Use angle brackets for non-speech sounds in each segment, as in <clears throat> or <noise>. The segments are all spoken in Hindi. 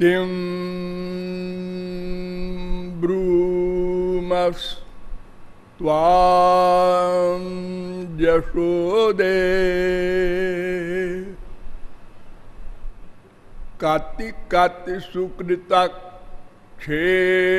किं ब्रूमस् त्वां यशोदे काति काति सुकृता क्षेत्र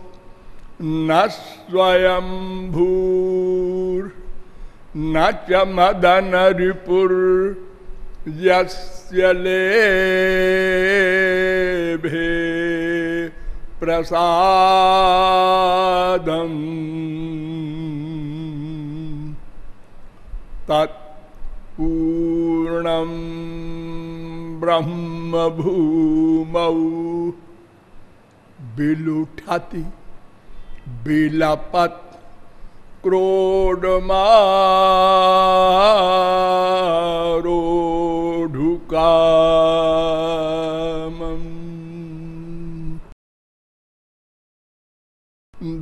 न स्वयं भूर्न च मदन रिपुर् यस्य लेभे प्रसादम्। तत्पूर्णं ब्रह्मभूमौ विलुठति। विलपत् क्रोडमारोढुकामम्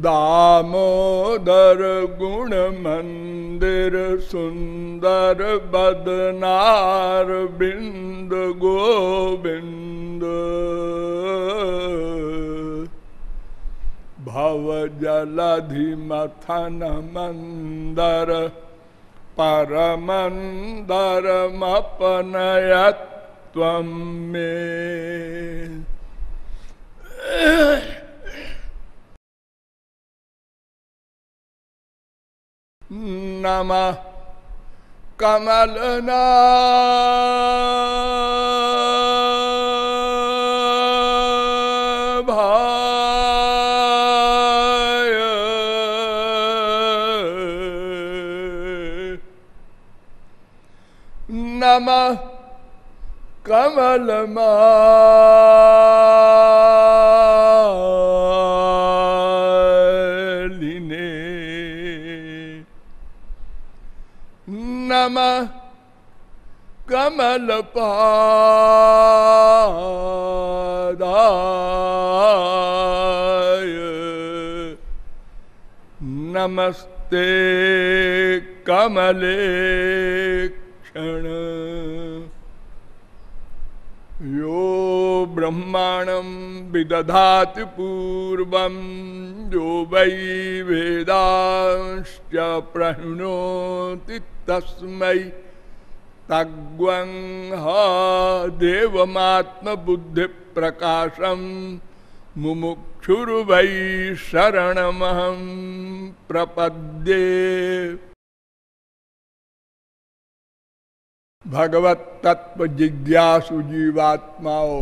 दामोदर गुण मंदिर सुंदर बदनार बिंद गोविंद भव जलधि मथन मंदर परमंदर मपनयत्व में। नम कमलना नम कमलमालिने नम कमल कमलपादाय नमस्ते कमले क्षण यो ब्रह्माणं विदधाति पूर्वं यो वै वेदांश्च प्रणोति तस्मै तग्वं ह देवमात्मबुद्धिप्रकाशं मुमुक्षुर्वै शरणमहं प्रपद्ये। भगवत तत्व जिज्ञासु जीवात्माओं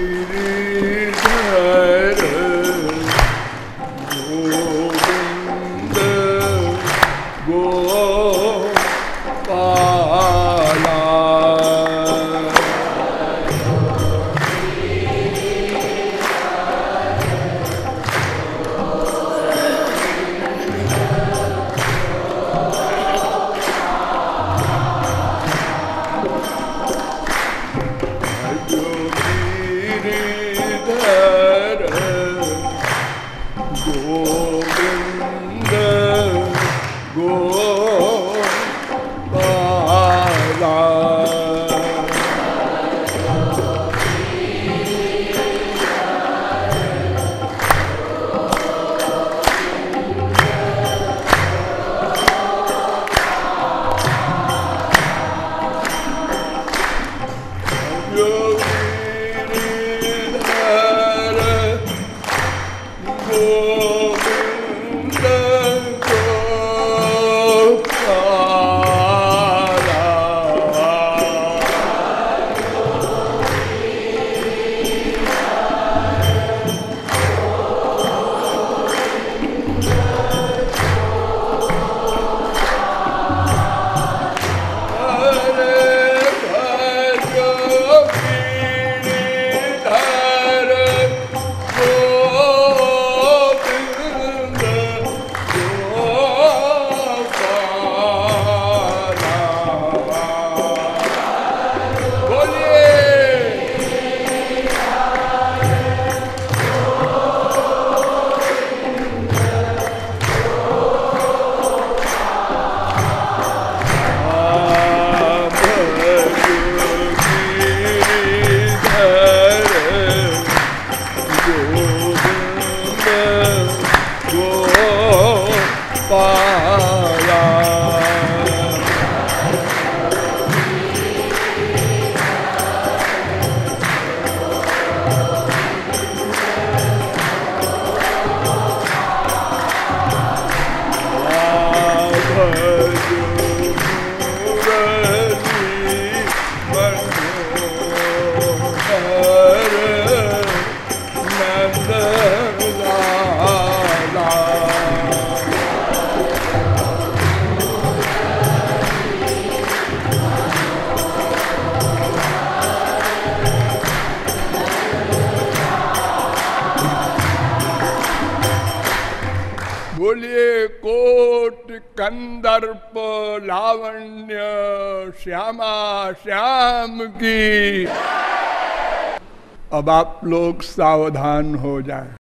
अब आप लोग सावधान हो जाएँ।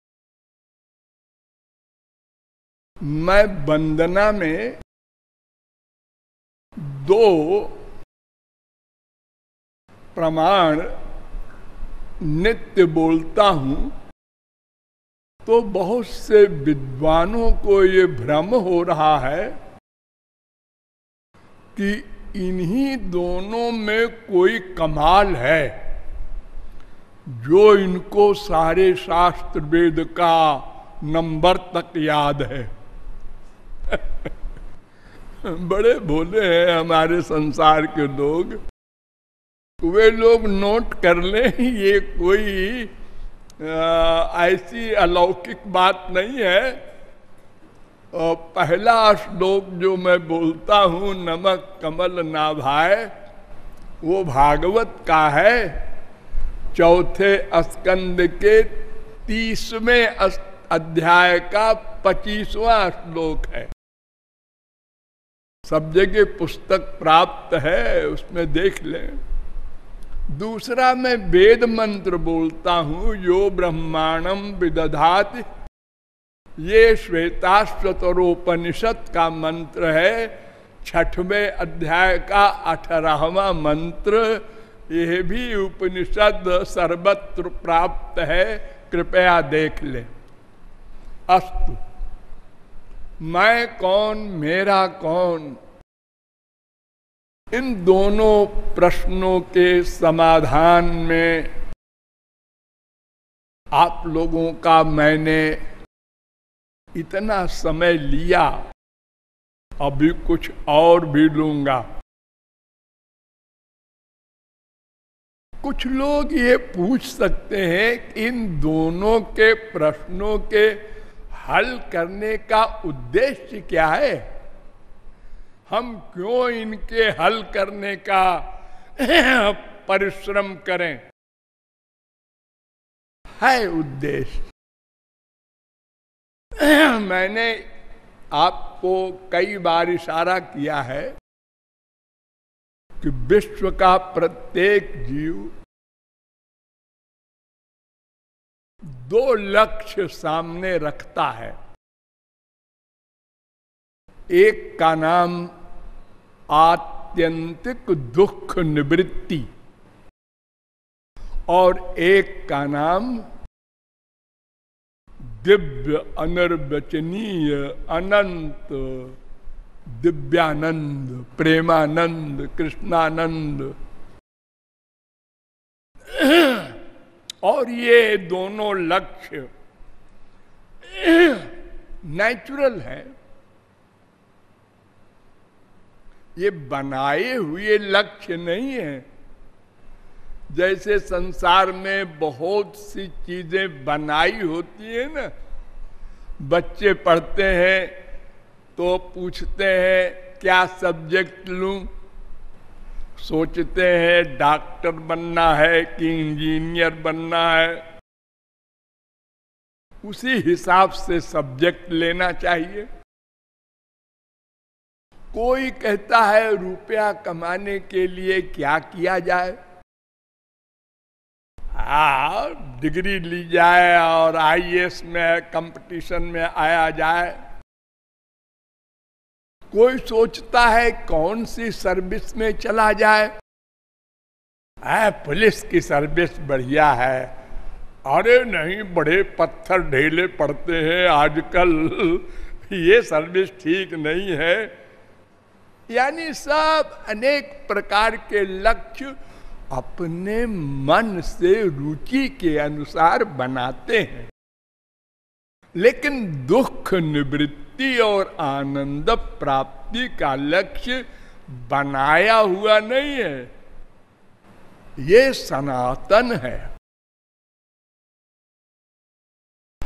मैं वंदना में दो प्रमाण नित्य बोलता हूँ तो बहुत से विद्वानों को ये भ्रम हो रहा है कि इन्हीं दोनों में कोई कमाल है जो इनको सारे शास्त्र वेद का नंबर तक याद है। <laughs> बड़े भोले हैं हमारे संसार के लोग। वे लोग नोट कर लें, ये कोई ऐसी अलौकिक बात नहीं है। और पहला श्लोक जो मैं बोलता हूँ नमक कमल नाभाए वो भागवत का है। चौथे स्कंद के तीसवें अध्याय का पच्चीसवा श्लोक है। सब जगह पुस्तक प्राप्त है, उसमें देख लें। दूसरा मैं वेद मंत्र बोलता हूँ, यो ब्रह्मांडम विदधात। ये श्वेताश्वतरोपनिषद का मंत्र है। छठवें अध्याय का अठारहवा मंत्र यह भी उपनिषद सर्वत्र प्राप्त है, कृपया देख ले। अस्तु, मैं कौन, मेरा कौन? इन दोनों प्रश्नों के समाधान में आप लोगों का मैंने इतना समय लिया, अभी कुछ और भी लूँगा। कुछ लोग ये पूछ सकते हैं कि इन दोनों के प्रश्नों के हल करने का उद्देश्य क्या है? हम क्यों इनके हल करने का <clears throat> परिश्रम करें? है उद्देश्य। <clears throat> मैंने आपको कई बार इशारा किया है कि विश्व का प्रत्येक जीव दो लक्ष्य सामने रखता है। एक का नाम आत्यंतिक दुख निवृत्ति और एक का नाम दिव्य अनर्वचनीय अनंत दिव्यानंद, प्रेमानंद, कृष्णानंद। और ये दोनों लक्ष्य नेचुरल है। ये बनाए हुए लक्ष्य नहीं है। जैसे संसार में बहुत सी चीज़ें बनाई होती है ना, बच्चे पढ़ते हैं तो पूछते हैं, क्या सब्जेक्ट लूँ? सोचते हैं डॉक्टर बनना है कि इंजीनियर बनना है? उसी हिसाब से सब्जेक्ट लेना चाहिए। कोई कहता है, रुपया कमाने के लिए क्या किया जाए? हा, डिग्री ली जाए और आईएएस में कंपटीशन में आया जाए। कोई सोचता है कौन सी सर्विस में चला जाए? है पुलिस की सर्विस बढ़िया है। अरे नहीं, बड़े पत्थर ढेले पड़ते हैं आजकल। ये सर्विस ठीक नहीं है। यानी सब अनेक प्रकार के लक्ष्य अपने मन से रुचि के अनुसार बनाते हैं। लेकिन दुख निवृत्ति और आनंद प्राप्ति का लक्ष्य बनाया हुआ नहीं है। ये सनातन है।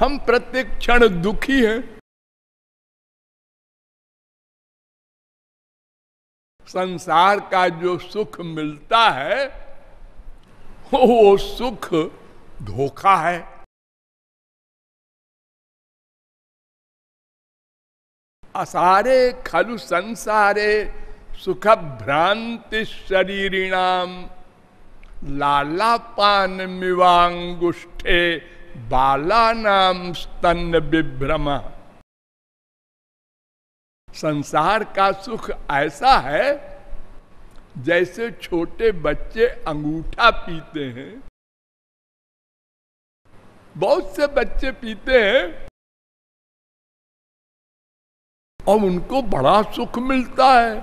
हम प्रत्येक क्षण दुखी हैं। संसार का जो सुख मिलता है, वो सुख धोखा है। असारे खलु संसारे सुख भ्रांति शरीरिणाम। लाला पान मिवांगुष्ठे बाला नाम स्तन विभ्रम संसार का सुख ऐसा है जैसे छोटे बच्चे अंगूठा पीते हैं। बहुत से बच्चे पीते हैं और उनको बड़ा सुख मिलता है।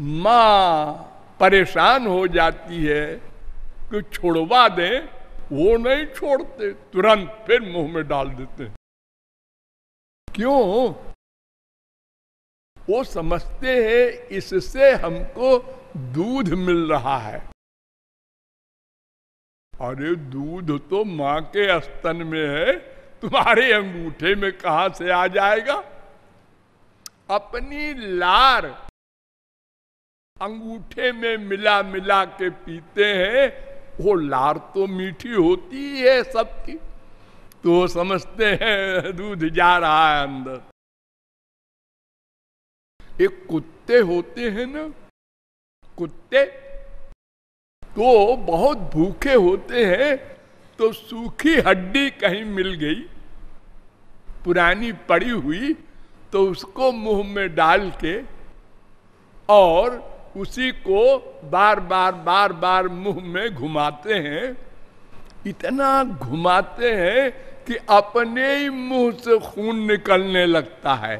माँ परेशान हो जाती है कि छोड़वा दे, वो नहीं छोड़ते, तुरंत फिर मुँह में डाल देते क्यों? वो समझते हैं इससे हमको दूध मिल रहा है। अरे दूध तो माँ के स्तन में है, तुम्हारे अंगूठे में कहा से आ जाएगा? अपनी लार अंगूठे में मिला मिला के पीते हैं, वो लार तो मीठी होती है सबकी। तो समझते हैं, दूध जा रहा है अंदर। एक कुत्ते होते हैं ना, कुत्ते तो बहुत भूखे होते हैं तो सूखी हड्डी कहीं मिल गई, पुरानी पड़ी हुई तो उसको मुँह में डाल के और उसी को बार बार बार बार मुँह में घुमाते हैं। इतना घुमाते हैं कि अपने ही मुँह से खून निकलने लगता है।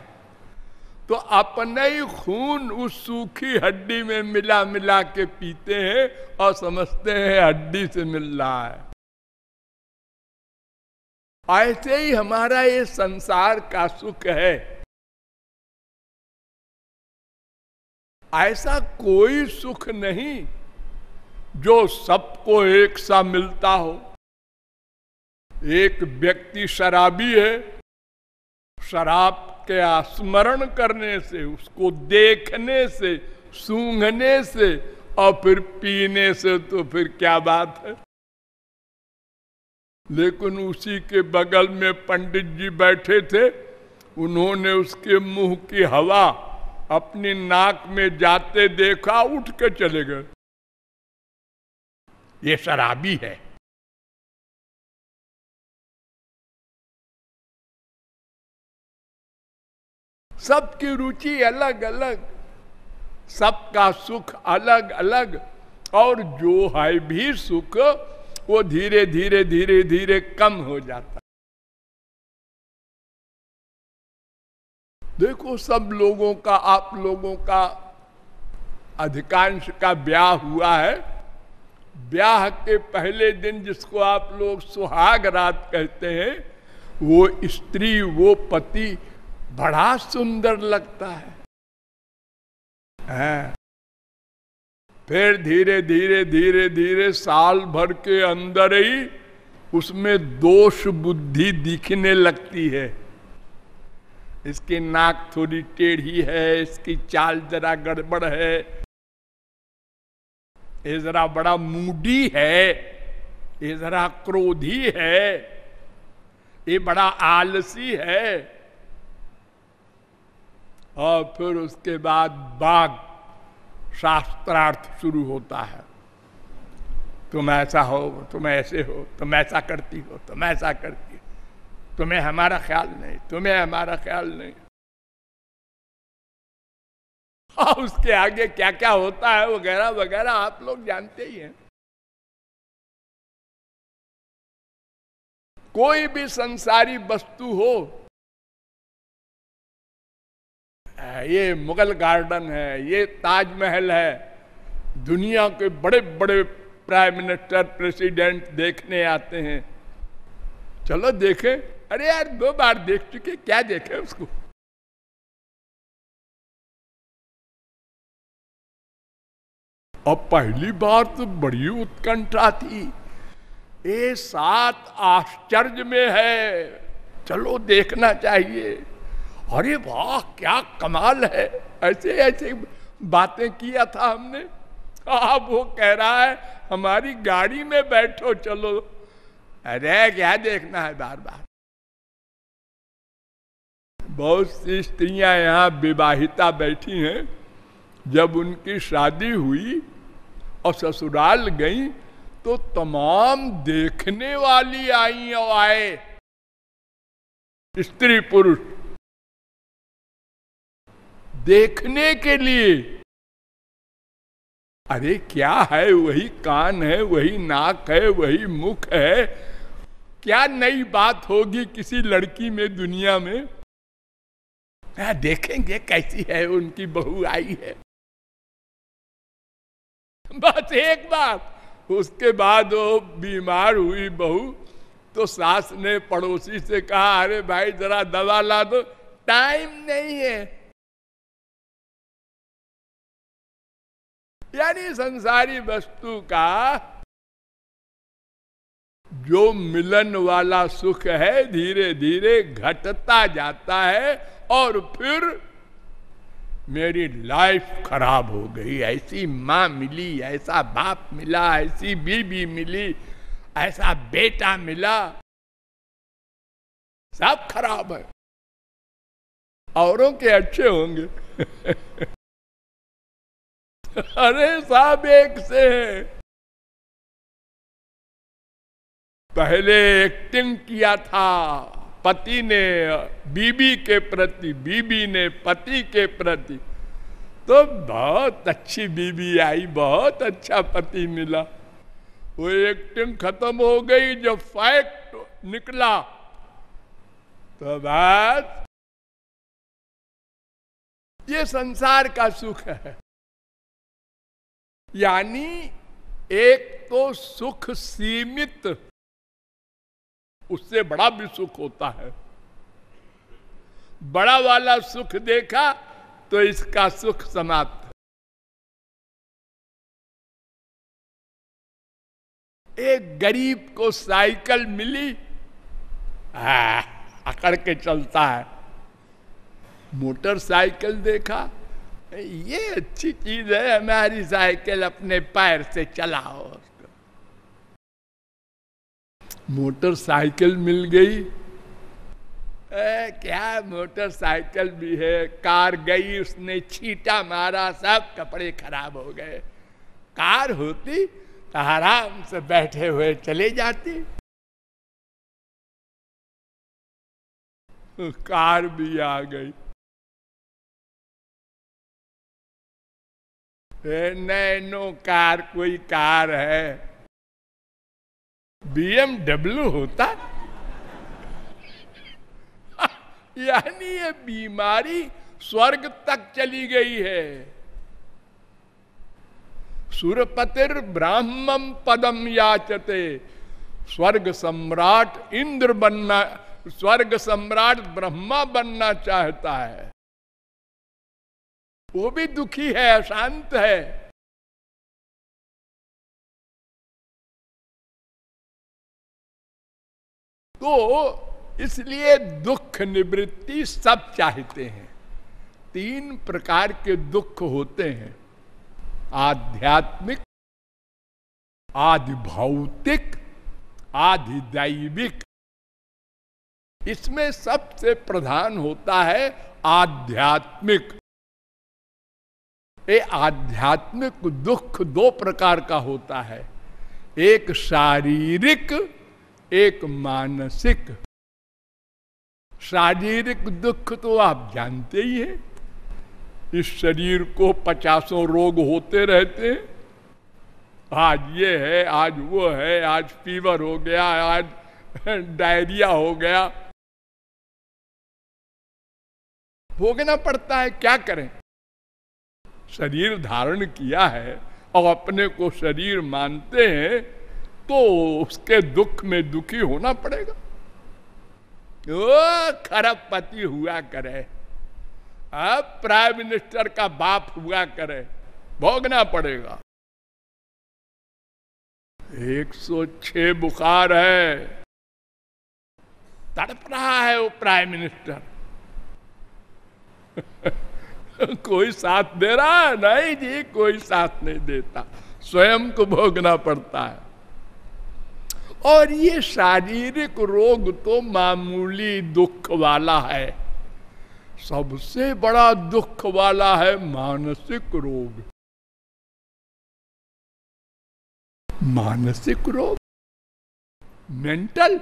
तो अपने ही खून उस सूखी हड्डी में मिला मिला के पीते हैं और समझते हैं हड्डी से मिल रहा है। ऐसे ही हमारा ये संसार का सुख है। ऐसा कोई सुख नहीं जो सबको एक सा मिलता हो। एक व्यक्ति शराबी है, शराब के स्मरण करने से, उसको देखने से, सूंघने से और फिर पीने से तो फिर क्या बात है? लेकिन उसी के बगल में पंडित जी बैठे थे, उन्होंने उसके मुँह की हवा अपनी नाक में जाते देखा, उठ के चले गए। ये शराबी है। सबकी रुचि अलग अलग सबका सुख अलग अलग और जो है भी सुख, वो धीरे धीरे धीरे धीरे कम हो जाता। देखो सब लोगों का आप लोगों का अधिकांश का ब्याह हुआ है। ब्याह के पहले दिन जिसको आप लोग सुहाग रात कहते हैं वो स्त्री वो पति बड़ा सुंदर लगता है, है। फिर धीरे धीरे धीरे धीरे साल भर के अंदर ही उसमें दोष बुद्धि दिखने लगती है। इसकी नाक थोड़ी टेढ़ी है, इसकी चाल जरा गड़बड़ है। ये जरा बड़ा मूडी है, ये जरा क्रोधी है, ये बड़ा आलसी है। और फिर उसके बाद बाघ शास्त्रार्थ शुरू होता है। तुम ऐसा हो, तुम ऐसे हो, तुम ऐसा करती हो, तुम ऐसा करती तुम्हें हमारा ख्याल नहीं, तुम्हें हमारा ख्याल नहीं। <laughs> और उसके आगे क्या क्या होता है, वगैरह वगैरह आप लोग जानते ही हैं। कोई भी संसारी वस्तु हो, ये मुगल गार्डन है, ये ताजमहल है, दुनिया के बड़े बड़े प्राइम मिनिस्टर, प्रेसिडेंट देखने आते हैं। चलो देखें। अरे यार, दो बार देख चुके, क्या देखे उसको? अब पहली बार तो बड़ी उत्कंठा थी। ये सात आश्चर्य में है। चलो देखना चाहिए। अरे वाह, क्या कमाल है। ऐसे ऐसे बातें किया था हमने। अब वो कह रहा है, हमारी गाड़ी में बैठो, चलो। अरे, क्या देखना है बार बार बहुत सी स्त्रियाँ यहाँ विवाहिता बैठी हैं। जब उनकी शादी हुई और ससुराल गई तो तमाम देखने वाली आई और आए। स्त्री पुरुष, देखने के लिए। अरे क्या है? वही कान है, वही नाक है, वही मुख है। क्या नई बात होगी किसी लड़की में दुनिया में? आ, देखेंगे कैसी है उनकी बहू आई है। बस एक बात उसके बाद वो बीमार हुई बहू तो सास ने पड़ोसी से कहा अरे भाई जरा दवा ला दो टाइम नहीं है। यानी संसारी वस्तु का जो मिलन वाला सुख है धीरे धीरे घटता जाता है और फिर मेरी लाइफ खराब हो गई। ऐसी माँ मिली, ऐसा बाप मिला, ऐसी बीबी मिली, ऐसा बेटा मिला। सब खराब है। औरों के अच्छे होंगे। <laughs> अरे सब एक से है। पहले एक्टिंग किया था। पति ने, बीबी के प्रति, बीबी ने पति के प्रति तो बहुत अच्छी बीबी आई, बहुत अच्छा पति मिला। वो एक्टिंग खत्म हो गई, जब फैक्ट निकला तो बात ये संसार का सुख है। यानी एक तो सुख सीमित उससे बड़ा भी सुख होता है। बड़ा वाला सुख देखा तो इसका सुख समाप्त एक गरीब को साइकिल मिली अकड़ के चलता है। मोटरसाइकिल देखा, ये अच्छी चीज़ है, हमारी साइकिल अपने पैर से चलाओ। मोटरसाइकिल मिल गई। ए, क्या मोटरसाइकिल भी है? कार गई उसने छीटा मारा सब कपड़े खराब हो गए। कार होती तो आराम से बैठे हुए चले जाते। कार भी आ गई। नैनो कार कोई कार है? बीएमडब्ल्यू होता? यानी ये बीमारी स्वर्ग तक चली गई है। सुरपतिर ब्राह्मम पदम याचते। स्वर्ग सम्राट इंद्र बनना, स्वर्ग सम्राट ब्रह्मा बनना चाहता है। वो भी दुखी है, अशांत है। तो इसलिए दुख निवृत्ति सब चाहते हैं। तीन प्रकार के दुख होते हैं। आध्यात्मिक आधि भौतिक आधि दैविक इसमें सबसे प्रधान होता है आध्यात्मिक। ये आध्यात्मिक दुख दो प्रकार का होता है। एक शारीरिक एक मानसिक, शारीरिक दुख तो आप जानते ही हैं। इस शरीर को पचासों रोग होते रहते हैं। आज ये है, आज वो है, आज फीवर हो गया, आज डायरिया हो गया। भोगना पड़ता है, क्या करें? शरीर धारण किया है और अपने को शरीर मानते हैं तो उसके दुख में दुखी होना पड़ेगा। ओ खरब पति हुआ करे। अब प्राइम मिनिस्टर का बाप हुआ करे, भोगना पड़ेगा। 106 बुखार है। तड़प रहा है वो प्राइम मिनिस्टर। <laughs> कोई साथ दे रहा है? नहीं जी, कोई साथ नहीं देता। स्वयं को भोगना पड़ता है। और ये शारीरिक रोग तो मामूली दुख वाला है। सबसे बड़ा दुख वाला है मानसिक रोग। मानसिक रोग? मेंटल?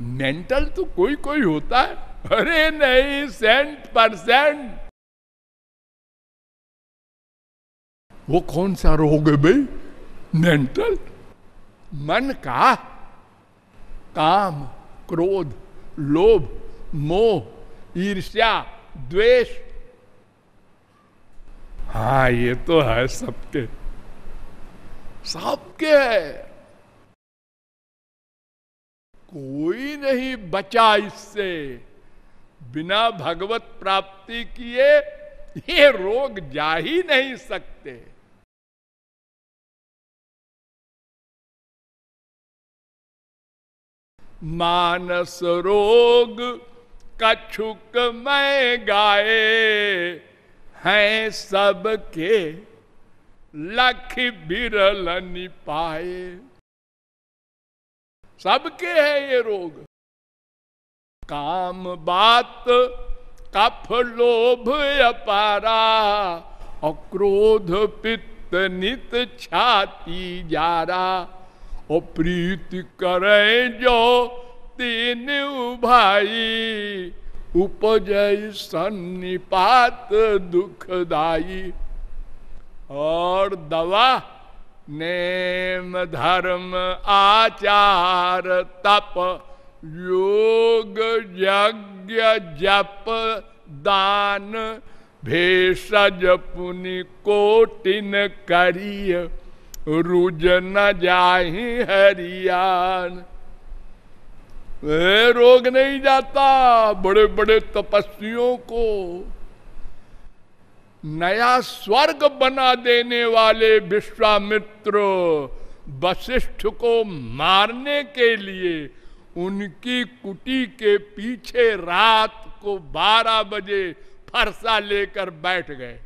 मेंटल तो कोई कोई होता है। अरे नहीं सेंट परसेंट वो कौन सा रोग है भाई? मेंटल? मन का काम, क्रोध, लोभ, मोह, ईर्ष्या, द्वेष। हाँ ये तो है सबके। सबके है। कोई नहीं बचा इससे। बिना भगवत प्राप्ति किए ये रोग जा ही नहीं सकते। मानस रोग कछुक मैं गाए हैं सबके लख बिरल पाए। सबके है ये रोग। काम बात, कफ लोभ अपारा, और क्रोध पित्त नित छाती जारा। और प्रीति करे जो तीन भाई उपजय सन्निपात दुखदाई और दवा, नेम, धर्म, आचार, तप, योग, यज्ञ, जप, दान, भेषज, पुनि, कोटिन करिय। रुज न जाही हरियान रोग नहीं जाता बड़े बड़े तपस्वियों को। नया स्वर्ग बना देने वाले विश्वामित्र वशिष्ठ को मारने के लिए उनकी कुटी के पीछे रात को 12 बजे फरसा लेकर बैठ गए।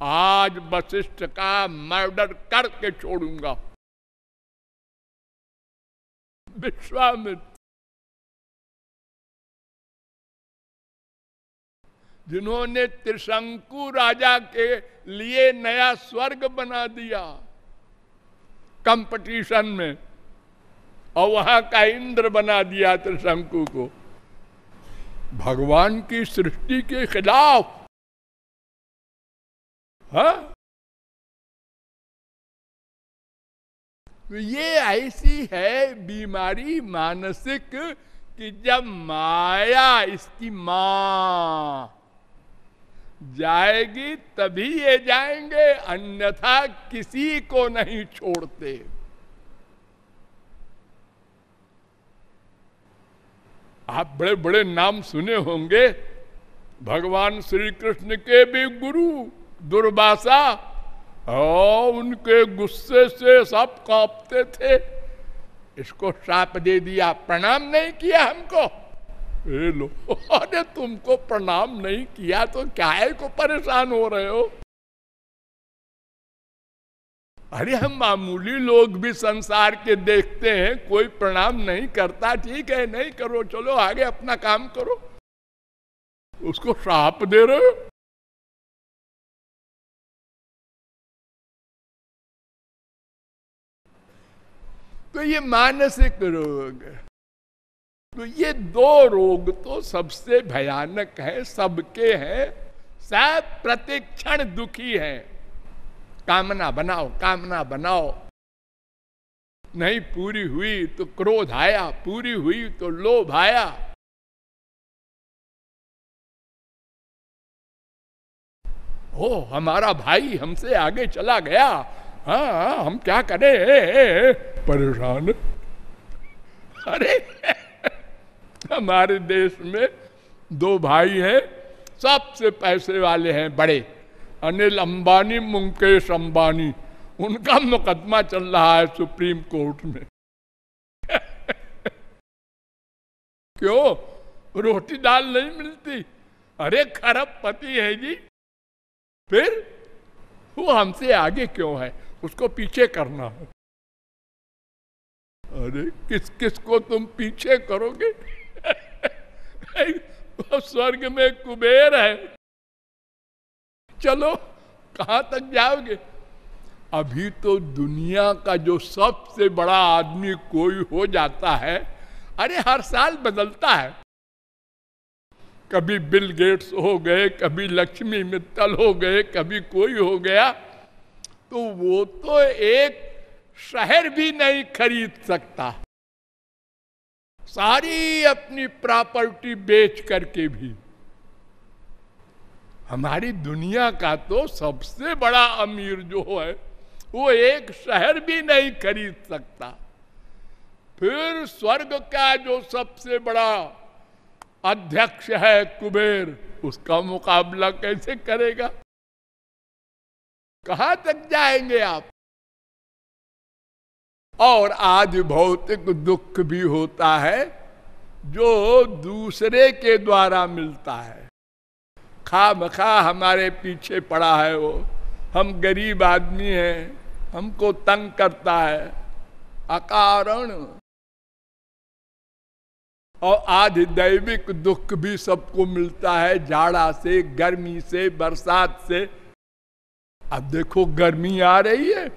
आज वशिष्ठ का मर्डर करके छोड़ूँगा। विश्वामित्र, जिन्होंने त्रिशंकु राजा के लिए नया स्वर्ग बना दिया, कंपटीशन में, और वहाँ का इंद्र बना दिया त्रिशंकु को। भगवान की सृष्टि के खिलाफ हा? ये ऐसी है बीमारी मानसिक कि जब माया इसकी माँ जाएगी, तभी ये जाएँगे, अन्यथा किसी को नहीं छोड़ते आप बड़े बड़े नाम सुने होंगे, भगवान श्री कृष्ण के भी गुरु दुर्वासा और उनके गुस्से से सब कांपते थे। इसको साप दे दिया, प्रणाम नहीं किया हमको। ए लो अरे तुमको प्रणाम नहीं किया तो क्या है, को परेशान हो रहे हो? अरे, हम मामूली लोग भी संसार के देखते हैं, कोई प्रणाम नहीं करता, ठीक है, नहीं करो, चलो आगे अपना काम करो। उसको श्राप दे रहे हो? तो ये मानसिक रोग तो ये दो रोग तो सबसे भयानक है, सबके हैं। सब प्रतिक्षण दुखी है। कामना बनाओ कामना बनाओ। नहीं पूरी हुई तो क्रोध आया, पूरी हुई तो लोभ आया। ओ हमारा भाई हमसे आगे चला गया। हाँ, हाँ हम क्या करें? परेशान। अरे हमारे देश में दो भाई हैं सबसे पैसे वाले हैं बड़े अनिल अंबानी मुकेश अंबानी। उनका मुकदमा चल रहा है सुप्रीम कोर्ट में। क्यों? रोटी दाल नहीं मिलती। अरे खरब पति है जी। फिर वो हमसे आगे क्यों है? उसको पीछे करना है। अरे, किस किस को तुम पीछे करोगे? स्वर्ग में कुबेर है। चलो, कहाँ तक जाओगे? अभी तो दुनिया का जो सबसे बड़ा आदमी कोई हो जाता है, अरे, हर साल बदलता है। कभी बिल गेट्स हो गए, कभी लक्ष्मी मित्तल हो गए, कभी कोई हो गया। तो वो तो एक शहर भी नहीं खरीद सकता। सारी अपनी प्रॉपर्टी बेच करके भी। हमारी दुनिया का तो सबसे बड़ा अमीर जो है, वो एक शहर भी नहीं खरीद सकता। फिर स्वर्ग का जो सबसे बड़ा अध्यक्ष है कुबेर, उसका मुकाबला कैसे करेगा? कहाँ तक जाएँगे आप? और आज भौतिक दुख भी होता है, जो दूसरे के द्वारा मिलता है। खा मखा हमारे पीछे पड़ा है वो। हम गरीब आदमी हैं, हमको तंग करता है। अकारण। और आधि दैविक दुख भी सबको मिलता है, जाड़ा से, गर्मी से, बरसात से। अब देखो गर्मी आ रही है।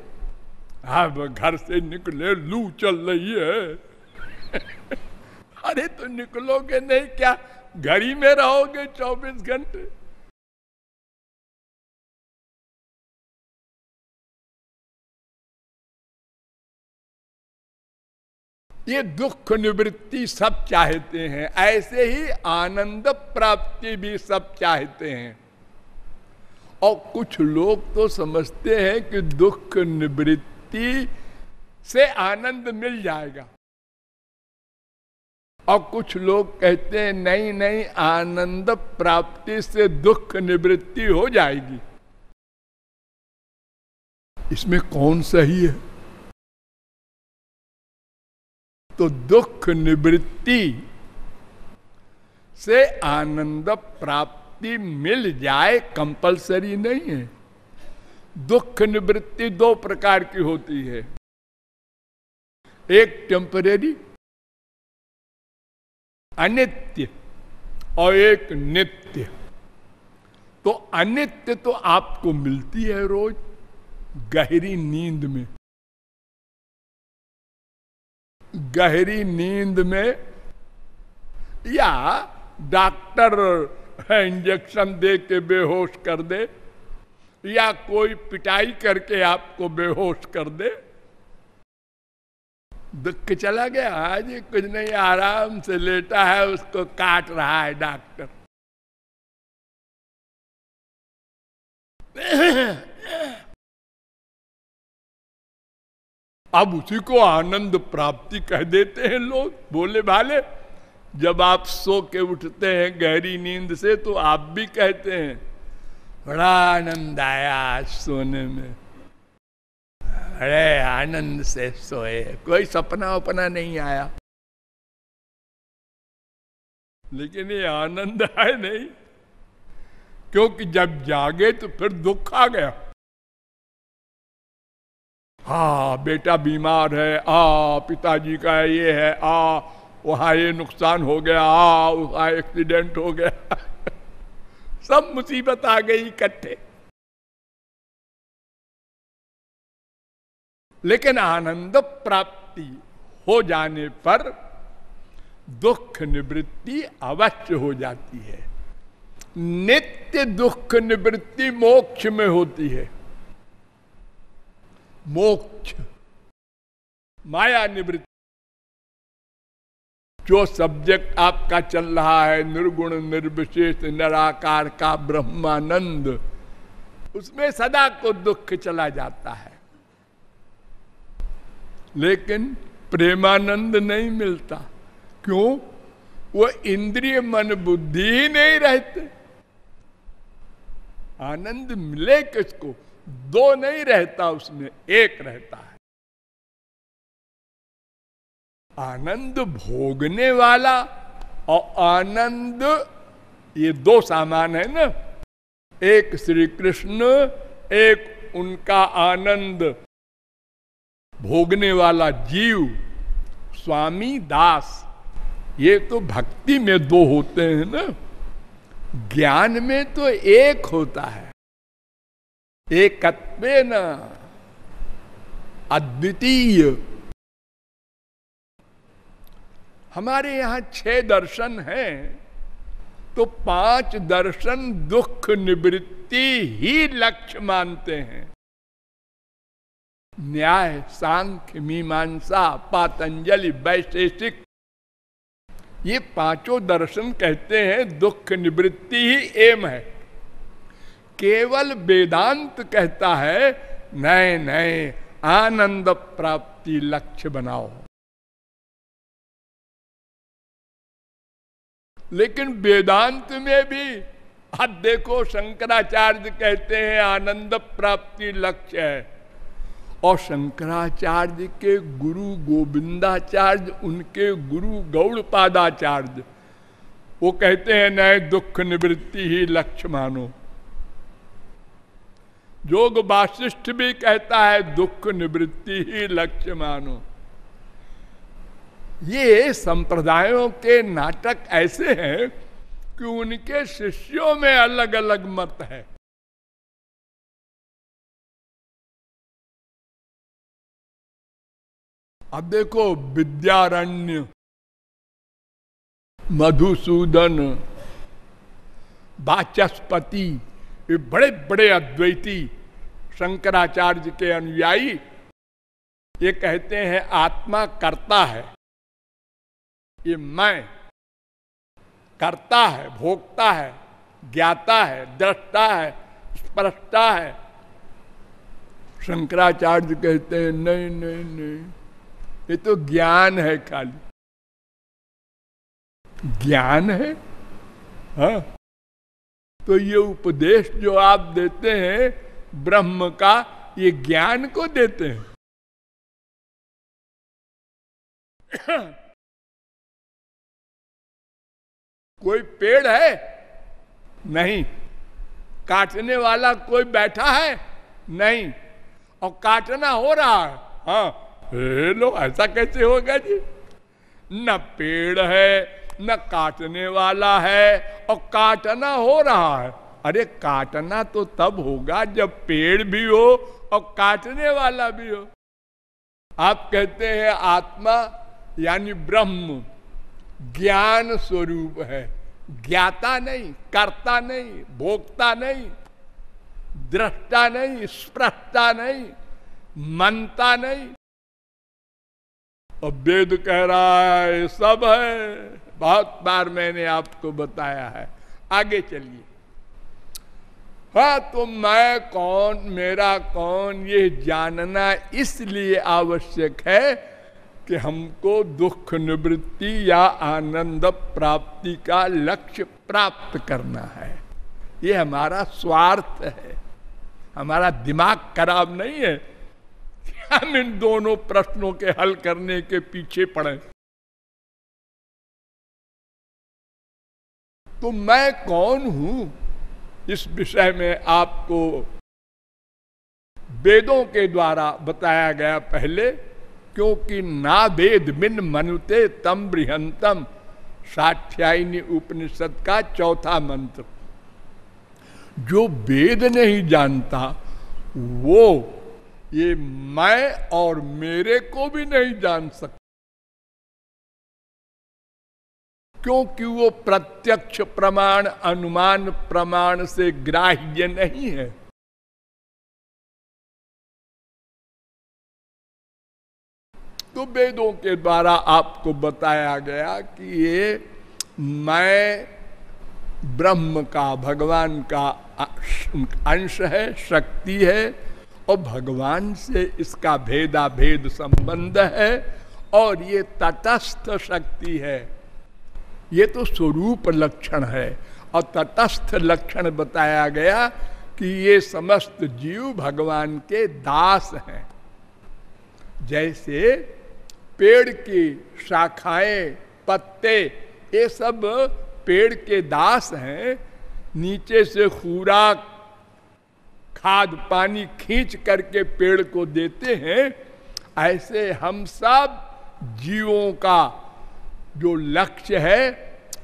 अब घर से निकले, लू चल रही है। <laughs> अरे तो निकलोगे नहीं क्या? घर ही में रहोगे 24 घंटे। ये दुख निवृत्ति सब चाहते हैं, ऐसे ही आनंद प्राप्ति भी सब चाहते हैं। और कुछ लोग तो समझते हैं कि दुख निवृत्ति से आनंद मिल जाएगा। और कुछ लोग कहते हैं, नहीं नहीं, आनंद प्राप्ति से दुख निवृत्ति हो जाएगी। इसमें कौन सही है? तो दुख निवृत्ति से आनंद प्राप्ति मिल जाए, कंपलसरी नहीं है। दुख निवृत्ति दो प्रकार की होती है। एक टेम्परेरी अनित्य और एक नित्य। तो अनित्य तो आपको मिलती है रोज, गहरी नींद में। गहरी नींद में या डॉक्टर इंजेक्शन दे के बेहोश कर दे, या कोई पिटाई करके आपको बेहोश कर दे। दुख चला गया, आज कुछ नहीं, आराम से लेटा है, उसको काट रहा है डॉक्टर। अब उसी को आनंद प्राप्ति कह देते हैं लोग बोले भाले। जब आप सो के उठते हैं गहरी नींद से तो आप भी कहते हैं, बड़ा आनंद आया आज सोने में। अरे, आनंद से सोए, कोई सपना उपना नहीं आया। लेकिन ये आनंद है नहीं, क्योंकि जब जागे तो फिर दुख आ गया। हा, बेटा बीमार है, आ, पिताजी का ये है, आ वहाँ ये नुकसान हो गया आ वहाँ एक्सीडेंट हो गया। <laughs> सब मुसीबत आ गई इकट्ठे। लेकिन आनंद प्राप्ति हो जाने पर दुख निवृत्ति अवश्य हो जाती है। नित्य दुख निवृत्ति मोक्ष में होती है। मोक्ष, माया निवृत्ति जो सब्जेक्ट आपका चल रहा है, निर्गुण, निर्विशेष, निराकार का ब्रह्मानंद, उसमें सदा को दुख चला जाता है। लेकिन प्रेमानंद नहीं मिलता। क्यों? वो इंद्रिय मन बुद्धि ही नहीं रहते। आनंद मिले किसको? दो नहीं रहता, उसमें एक रहता है। आनंद भोगने वाला और आनंद, ये दो सामान है ना? एक श्री कृष्ण एक उनका आनंद। भोगने वाला जीव, स्वामी दास, ये तो भक्ति में दो होते हैं ना? ज्ञान में तो एक होता है। एकत्व न अद्वितीय। हमारे यहाँ छह दर्शन हैं तो पाँच दर्शन दुख निवृत्ति ही लक्ष्य मानते हैं। न्याय, सांख्य, मीमांसा, पातंजलि, वैशेषिक, ये पाँचों दर्शन कहते हैं दुख निवृत्ति ही एम है। केवल वेदांत कहता है नए नए आनंद प्राप्ति लक्ष्य बनाओ। लेकिन वेदांत में भी अब देखो शंकराचार्य कहते हैं, आनंद प्राप्ति लक्ष्य है। और शंकराचार्य के गुरु गोविंदाचार्य, उनके गुरु गौड़पादाचार्य, वो कहते हैं, नए दुख निवृत्ति ही लक्ष्य मानो। जोग वाशिष्ठ भी कहता है, दुख निवृत्ति ही लक्ष्य मानो। ये संप्रदायों के नाटक ऐसे हैं कि उनके शिष्यों में अलग अलग मत है। अब देखो विद्यारण्य, मधुसूदन बाचस्पति ये बड़े बड़े अद्वैती शंकराचार्य के अनुयायी, ये कहते हैं आत्मा करता है। ये मैं करता है, भोगता है, ज्ञाता है दृष्टा है, स्पष्टा है। शंकराचार्य कहते हैं, नहीं नहीं नहीं, ये तो ज्ञान है खाली। ज्ञान है? हा? तो ये उपदेश जो आप देते हैं, ब्रह्म का, ये ज्ञान को देते हैं। कोई पेड़ है? नहीं। काटने वाला कोई बैठा है? नहीं। और काटना हो रहा है? हाँ। लो ऐसा कैसे होगा जी? न पेड़ है, न काटने वाला है, और काटना हो रहा है। अरे, काटना तो तब होगा जब पेड़ भी हो और काटने वाला भी हो। आप कहते हैं आत्मा यानी ब्रह्म। ज्ञान स्वरूप है। ज्ञाता नहीं, करता नहीं भोगता नहीं, दृष्टा नहीं, स्पृष्टा नहीं, मनता नहीं। और वेद कह रहा है, सब है। बहुत बार मैंने आपको बताया है। आगे चलिए। हाँ तो मैं कौन, मेरा कौन, ये जानना इसलिए आवश्यक है कि हमको दुख निवृत्ति या आनंद प्राप्ति का लक्ष्य प्राप्त करना है। ये हमारा स्वार्थ है। हमारा दिमाग खराब नहीं है हम इन दोनों प्रश्नों के हल करने के पीछे पड़े। तो मैं कौन हूँ? इस विषय में आपको वेदों के द्वारा बताया गया पहले क्योंकि ना वेद बिन मनुते तम बृहंतम साठ्यायनी उपनिषद का चौथा मंत्र। जो वेद नहीं जानता, वो ये मैं और मेरे को भी नहीं जान सकता। क्योंकि वो प्रत्यक्ष प्रमाण, अनुमान प्रमाण से ग्राह्य नहीं है। तो वेदों के द्वारा आपको बताया गया कि ये मैं ब्रह्म का, भगवान का अंश है, शक्ति है, और भगवान से इसका भेदा भेद संबंध है, और ये तटस्थ शक्ति है। ये तो स्वरूप लक्षण है, और तटस्थ लक्षण बताया गया कि ये समस्त जीव भगवान के दास हैं। जैसे पेड़ की शाखाएँ, पत्ते, ये सब पेड़ के दास हैं। नीचे से खुराक, खाद, पानी खींच करके पेड़ को देते हैं। ऐसे हम सब जीवों का जो लक्ष्य है,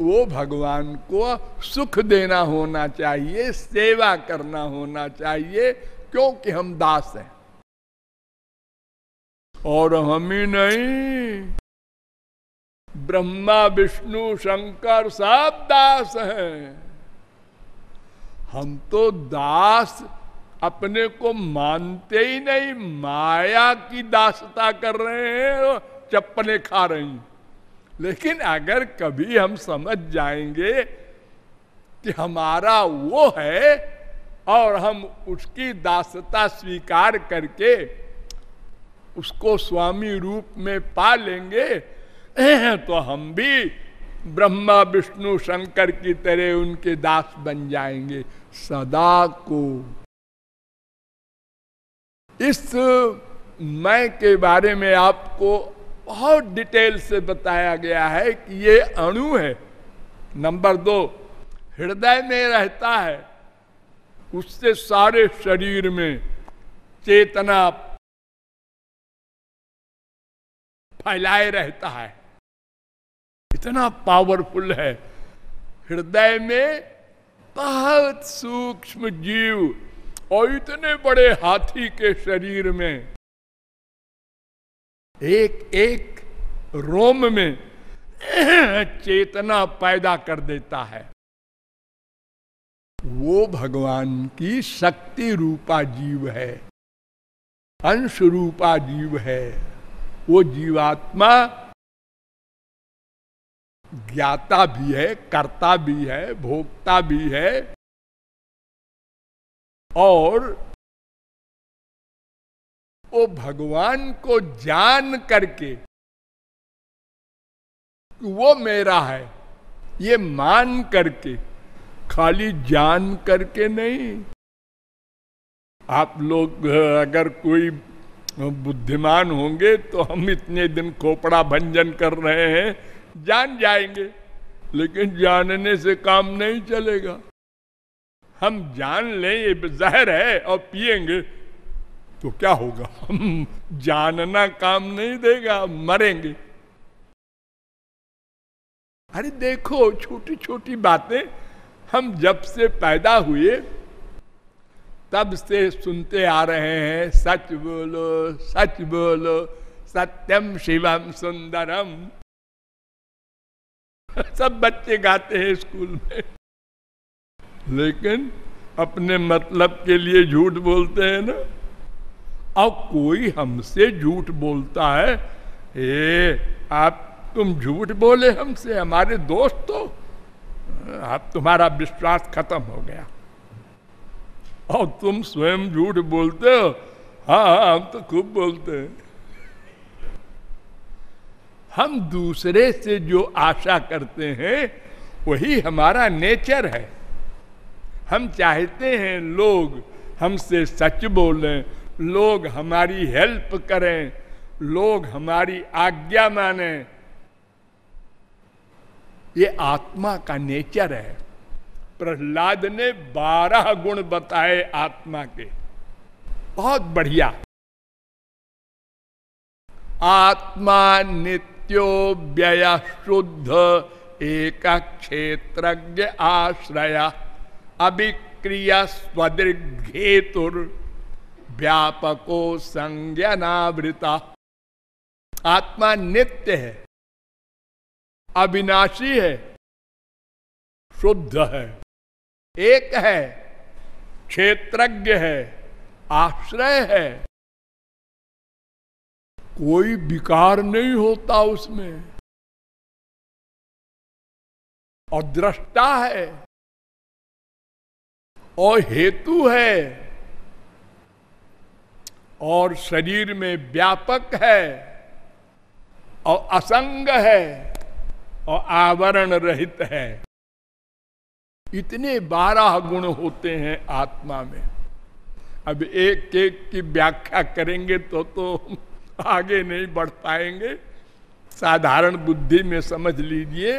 वो भगवान को सुख देना होना चाहिए, सेवा करना होना चाहिए, क्योंकि हम दास हैं। और हम ही नहीं। ब्रह्मा, विष्णु, शंकर सब दास हैं। हम तो दास अपने को मानते ही नहीं, माया की दासता कर रहे हैं चप्पले खा रही। लेकिन अगर कभी हम समझ जाएँगे कि हमारा वो है और हम उसकी दासता स्वीकार करके उसको स्वामी रूप में पा लेंगे तो हम भी ब्रह्मा, विष्णु, शंकर की तरह उनके दास बन जाएँगे, सदा को। इस मैं के बारे में आपको बहुत डिटेल से बताया गया है कि ये अणु है। नंबर दो, हृदय में रहता है। उससे सारे शरीर में चेतना फैलाए रहता है। इतना पावरफुल है। हृदय में बहुत सूक्ष्म जीव और इतने बड़े हाथी के शरीर में एक एक रोम में <clears throat> चेतना पैदा कर देता है। वो भगवान की शक्ति रूपा जीव है, अंश रूपा जीव है। वो जीवात्मा ज्ञाता भी है, कर्ता भी है, भोक्ता भी है, और वो भगवान को जान करके वो मेरा है, ये मान करके, खाली जान करके नहीं। आप लोग अगर कोई बुद्धिमान होंगे तो हम इतने दिन खोपड़ा भंजन कर रहे हैं, जान जाएँगे, लेकिन जानने से काम नहीं चलेगा। हम जान लें, ये जहर है और पिएँगे तो क्या होगा? हम जानना काम नहीं देगा मरेंगे। अरे देखो छोटी छोटी बातें, हम जब से पैदा हुए तब से सुनते आ रहे हैं, सच बोलो सच बोलो, सत्यम शिवम सुंदरम। सब बच्चे गाते हैं स्कूल में। लेकिन अपने मतलब के लिए झूठ बोलते हैं ना। अब कोई हमसे झूठ बोलता है, ए, आप, तुम झूठ बोले हमसे, हमारे दोस्त तो अब तुम्हारा विश्वास खत्म हो गया। और तुम स्वयं झूठ बोलते हो? हाँ, हाँ हम तो खूब बोलते हैं। हम दूसरे से जो आशा करते हैं वही हमारा नेचर है। हम चाहते हैं लोग हमसे सच बोलें लोग हमारी हेल्प करें लोग हमारी आज्ञा माने। ये आत्मा का नेचर है। प्रहलाद ने बारह गुण बताए आत्मा के। बहुत बढ़िया। आत्मा नित्यो व्यय शुद्ध एक क्षेत्र आश्रय अभिक्रिया स्वदीर्घेतुर व्यापको संज्ञानावृता। आत्मा नित्य है, अविनाशी है, शुद्ध है। एक है, क्षेत्रज्ञ है, आश्रय है। कोई विकार नहीं होता उसमें। और दृष्टा है, और हेतु है, और शरीर में व्यापक है, और असंग है, और आवरण रहित है। इतने बारह गुण होते हैं आत्मा में। अब एक एक की व्याख्या करेंगे तो तो आगे नहीं बढ़ पाएँगे। साधारण बुद्धि में समझ लीजिए,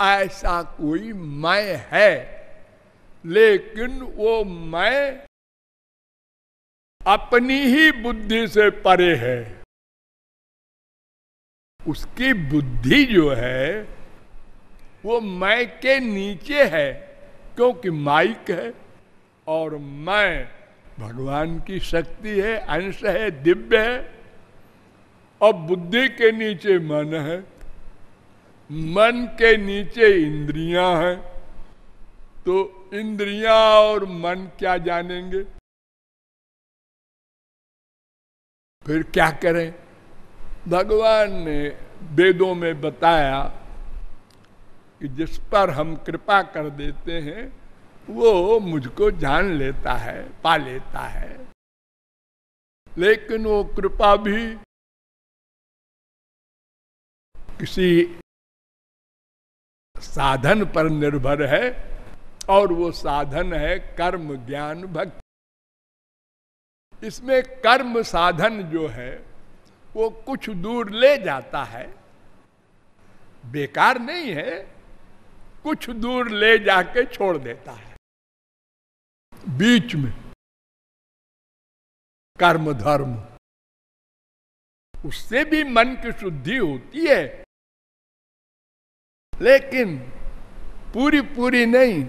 ऐसा कोई मैं है, लेकिन वो मैं अपनी ही बुद्धि से परे है। उसकी बुद्धि जो है, वो मैं के नीचे है। क्योंकि माइक है और मैं भगवान की शक्ति है, अंश है, दिव्य है और बुद्धि के नीचे मन है। मन के नीचे इंद्रियाँ हैं। तो इंद्रियाँ और मन क्या जानेंगे? फिर क्या करें? भगवान ने वेदों में बताया कि जिस पर हम कृपा कर देते हैं, वो मुझको जान लेता है, पा लेता है। लेकिन वो कृपा भी किसी साधन पर निर्भर है, और वो साधन है कर्म ज्ञान भक्ति। इसमें कर्म साधन जो है, वो कुछ दूर ले जाता है। बेकार नहीं है कुछ दूर ले जाके छोड़ देता है। बीच में कर्म धर्म उससे भी मन की शुद्धि होती है। लेकिन पूरी पूरी नहीं,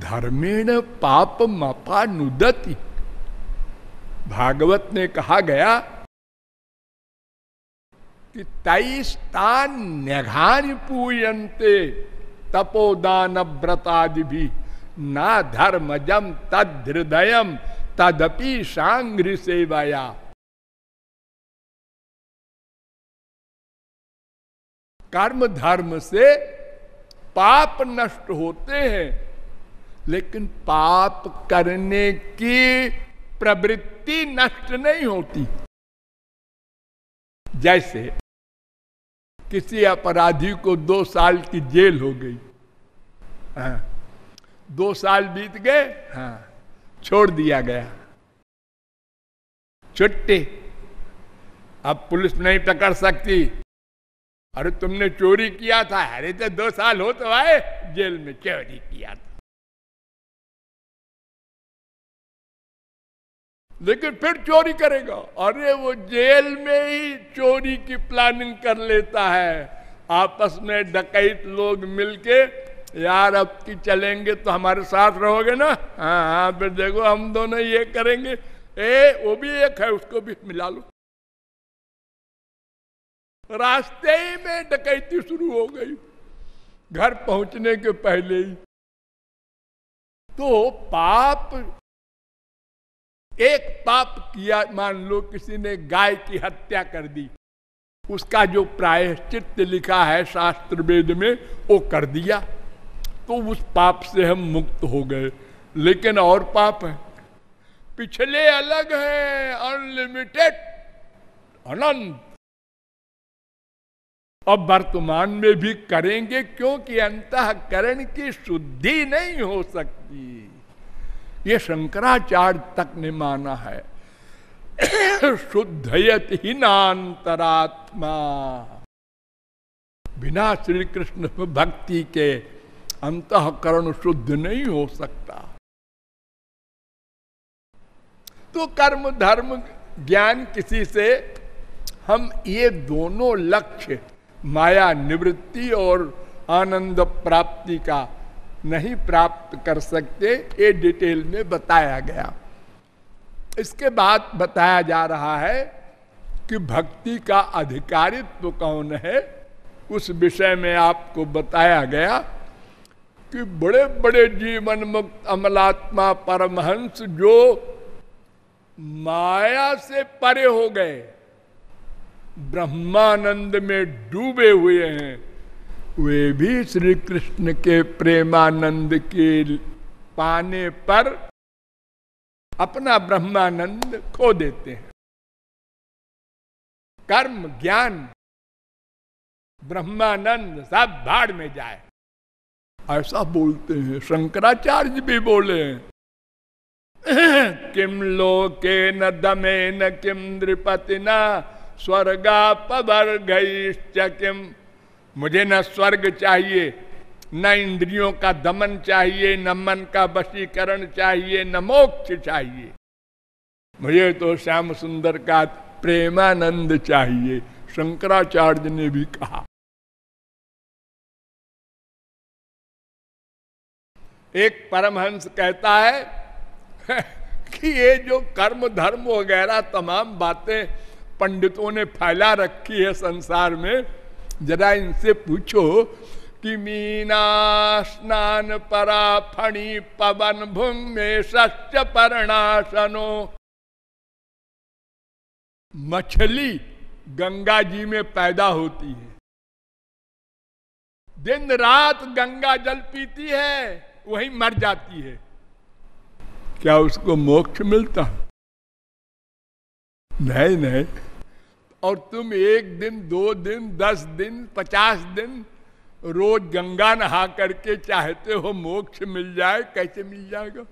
धर्मेण पाप मपा नुदती भागवत ने कहा गया कि तैस्तान न्यघान पूयंते तपोदान व्रतादि भी ना धर्मजम तद हृदय तदपि सांग्र सेवाया कर्म धर्म से पाप नष्ट होते हैं, लेकिन पाप करने की प्रवृत्ति नष्ट नहीं होती। जैसे किसी अपराधी को दो साल की जेल हो गई। हाँ, दो साल बीत गए हाँ, छोड़ दिया गया। छुट्टी अब पुलिस नहीं पकड़ सकती। अरे तुमने चोरी किया था अरे तो दो साल हो तो आए जेल में चोरी किया था। लेकिन फिर चोरी करेगा। अरे, वो जेल में ही चोरी की प्लानिंग कर लेता है। आपस में डकैत लोग मिलके, यार, अब की चलेंगे तो हमारे साथ रहोगे ना? हाँ हाँ फिर देखो, हम दोनों ये करेंगे। ए, वो भी एक है, उसको भी मिला लो। रास्ते ही में डकैती शुरू हो गई, घर पहुँचने के पहले ही। तो पाप एक पाप किया, मान लो किसी ने गाय की हत्या कर दी, उसका जो प्रायश्चित लिखा है शास्त्र वेद में, वो कर दिया तो उस पाप से हम मुक्त हो गए। लेकिन और पाप है। पिछले अलग है अनलिमिटेड अनंत। अब वर्तमान में भी करेंगे, क्योंकि अंतकरण की शुद्धि नहीं हो सकती। ये शंकराचार्य तक ने माना है। शुद्धयत ही नातरात्मा बिना श्री कृष्ण भक्ति के अंतकरण शुद्ध नहीं हो सकता। तो कर्म, धर्म, ज्ञान किसी से हम ये दोनों लक्ष्य, माया निवृत्ति और आनंद प्राप्ति का नहीं प्राप्त कर सकते, ये डिटेल में बताया गया। इसके बाद बताया जा रहा है कि भक्ति का अधिकारित्व कौन है, उस विषय में आपको बताया गया कि बड़े बड़े जीवन मुक्त अमलात्मा परमहंस जो माया से परे हो गए, ब्रह्मानंद में डूबे हुए हैं वे भी श्री कृष्ण के प्रेमानंद के पाने पर अपना ब्रह्मानंद खो देते हैं। कर्म, ज्ञान, ब्रह्मानंद सब भाड़ में जाए। ऐसा बोलते हैं, शंकराचार्य भी बोले किम लोके न दमे न किम नृपति न, स्वर्गा पवर किम मुझे न स्वर्ग चाहिए, न इंद्रियों का दमन चाहिए, न मन का वशीकरण चाहिए, न मोक्ष चाहिए। मुझे तो श्याम सुंदर का प्रेमानंद चाहिए, शंकराचार्य ने भी कहा। एक परमहंस कहता है <laughs> कि ये जो कर्म धर्म वगैरह तमाम बातें पंडितों ने फैला रखी है संसार में जरा इनसे पूछो कि मीना स्नान परा फणी पवन भूंग में सच परणाशनो मछली गंगा जी में पैदा होती है। दिन रात गंगा जल पीती है, वहीं मर जाती है। क्या उसको मोक्ष मिलता? नहीं नहीं। और तुम एक दिन, दो दिन, दस दिन, पचास दिन रोज गंगा नहा करके चाहते हो मोक्ष मिल जाए, कैसे मिल जाएगा?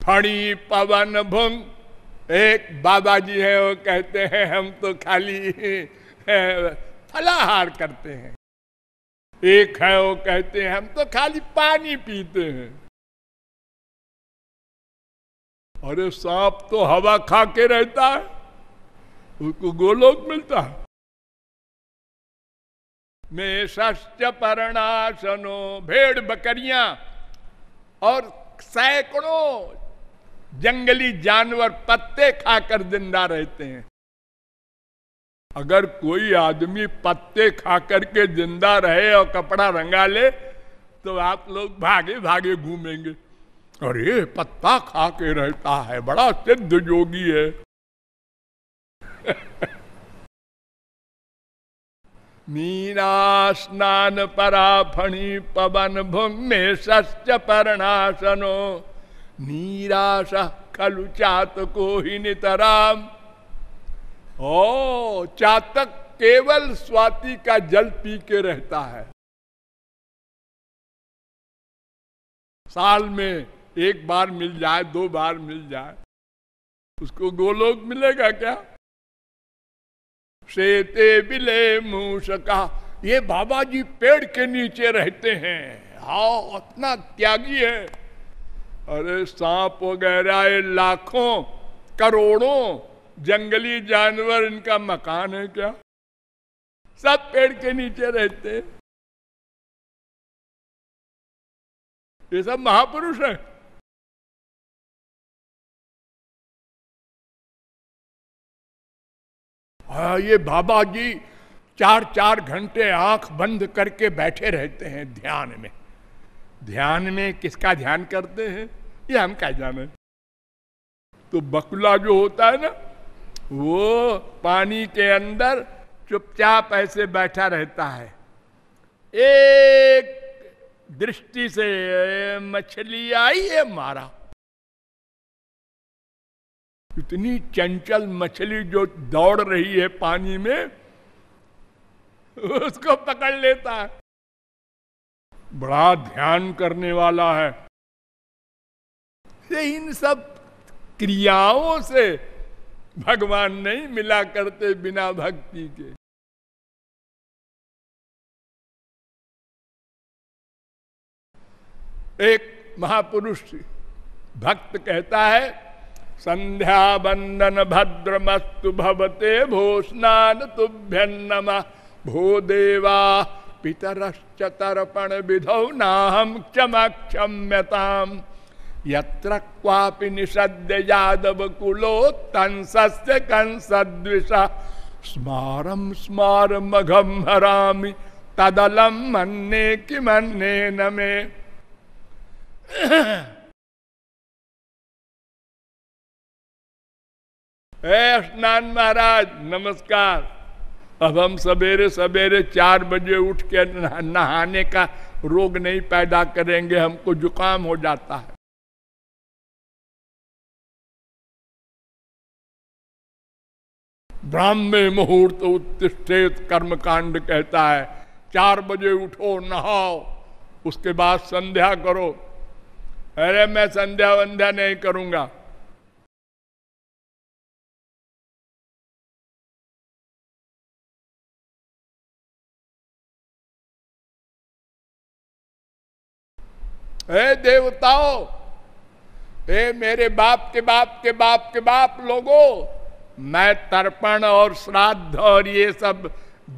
फणी पवन भुंग एक बाबा जी है, वो कहते हैं, हम तो खाली फलाहार करते हैं। एक है, वो कहते हैं, हम तो खाली पानी पीते हैं। अरे सांप तो हवा खा के रहता है। उसको गोलोक मिलता है। में सस्य परणाशनो, भेड़ बकरियाँ और सैकड़ों जंगली जानवर पत्ते खाकर ज़िंदा रहते हैं। अगर कोई आदमी पत्ते खा करके ज़िंदा रहे और कपड़ा रंगा ले तो आप लोग भागे भागे घूमेंगे। अरे, पत्ता खा के रहता है, बड़ा सिद्ध जोगी है। <laughs> मीना स्नान परा फणी पवन भूमि सस्य परणाशनो नीराश खलु चात को ही नितराम। ओ, चातक केवल स्वाति का जल पी के रहता है। साल में एक बार मिल जाए, दो बार मिल जाए, उसको गोलोक मिलेगा क्या? शेते बिले मूसका ये बाबा जी पेड़ के नीचे रहते हैं। हाँ इतना त्यागी है। अरे सांप वगैरह लाखों, करोड़ों जंगली जानवर, इनका मकान है क्या? सब पेड़ के नीचे रहते ये सब महापुरुष है। हाँ ये बाबा जी चार चार घंटे आँख बंद करके बैठे रहते हैं ध्यान में। ध्यान में किसका ध्यान करते हैं? ये हम क्या जाने? तो बकुला जो होता है ना, वो पानी के अंदर चुपचाप ऐसे बैठा रहता है। एक दृष्टि से मछली आई है मारा। इतनी चंचल मछली जो दौड़ रही है पानी में, उसको पकड़ लेता है। बड़ा ध्यान करने वाला है। इन सब क्रियाओं से भगवान नहीं मिला करते बिना भक्ति के। एक महापुरुष भक्त कहता है संध्या बंदन भद्रमस्तु भवते भो स्नान तुभ्यन्नम भो देवा पितरश्च तर्पण विधौ नाहम क्षमा क्षम्यताम यत्र क्वापि निषद्य यादव कुलो तंसस्य कंसद्विष। स्मारम स्मार मघम हरामि तदलम मन्ने कि मन्ने न में। स्नान महाराज, नमस्कार। अब हम सवेरे सवेरे चार बजे उठ के नहाने का रोग नहीं पैदा करेंगे, हमको जुकाम हो जाता है। ब्राह्मे मुहूर्त उत्तिष्ठित कर्म कांड कहता है, चार बजे उठो, नहाओ, उसके बाद संध्या करो। अरे मैं संध्या वंध्या नहीं करूँगा। हे देवताओं, हे मेरे बाप के बाप के बाप के बाप लोगों, मैं तर्पण और श्राद्ध और ये सब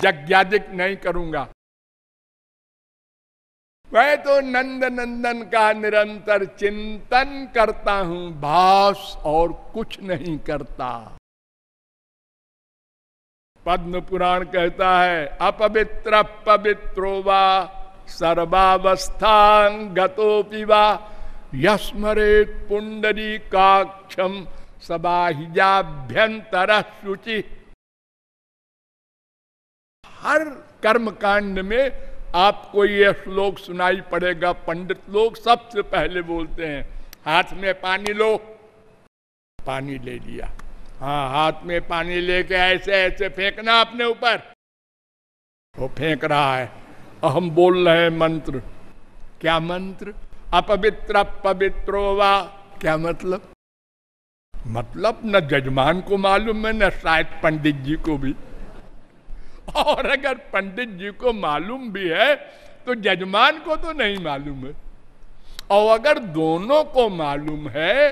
जग्यादिक नहीं करूँगा। मैं तो नंद नंदन का निरंतर चिंतन करता हूँ, भास और कुछ नहीं करता। पद्म पुराण कहता है, अपवित्र पवित्रो वा सर्वावस्था गतोपि वा यस्मरे पुंडरी काक्षम सबाहिजाभ्यंतर शुचि हर कर्म कांड में आपको ये श्लोक सुनाई पड़ेगा, पंडित लोग सबसे पहले बोलते हैं, हाथ में पानी लो। पानी ले लिया। हाँ हाथ में पानी लेके ऐसे ऐसे फेंकना अपने ऊपर। वो फेंक रहा है। हम बोल रहे हैं मंत्र। क्या मंत्र? अपवित्र, पवित्रो वा। क्या मतलब? मतलब न जजमान को मालूम है, न शायद पंडित जी को भी। और अगर पंडित जी को मालूम भी है तो जजमान को तो नहीं मालूम है। और अगर दोनों को मालूम है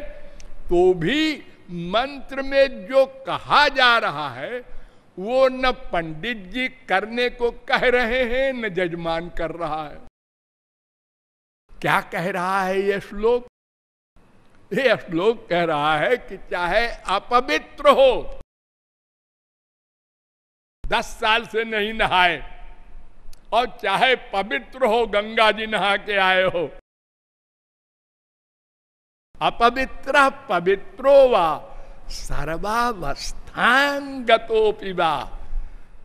तो भी मंत्र में जो कहा जा रहा है वो न पंडित जी करने को कह रहे हैं, न जजमान कर रहा है। क्या कह रहा है ये श्लोक? ये श्लोक कह रहा है कि चाहे अपवित्र हो, दस साल से नहीं नहाए, और चाहे पवित्र हो, गंगा जी नहा के आए हो। अपवित्र, पवित्रो व वा सर्वावस्थांगतो पिबा।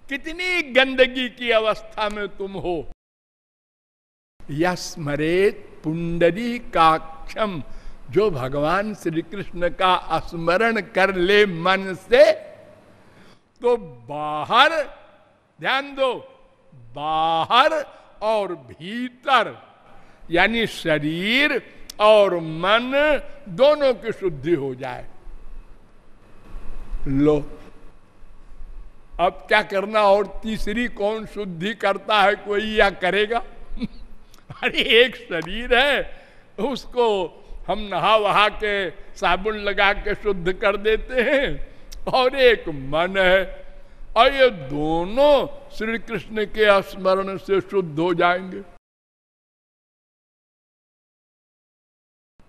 कितनी गंदगी की अवस्था में तुम हो। यस्मरेत पुंडरी काक्षम, जो भगवान श्री कृष्ण का स्मरण कर ले मन से। तो बाहर, ध्यान दो, बाहर और भीतर, यानी शरीर और मन, दोनों की शुद्धि हो जाए। लो। अब क्या करना और तीसरी कौन शुद्धि करता है, कोई या करेगा? <laughs> अरे, एक शरीर है, उसको हम नहा वहा के साबुन लगा के शुद्ध कर देते हैं, और एक मन है, और ये दोनों श्री कृष्ण के स्मरण से शुद्ध हो जाएँगे।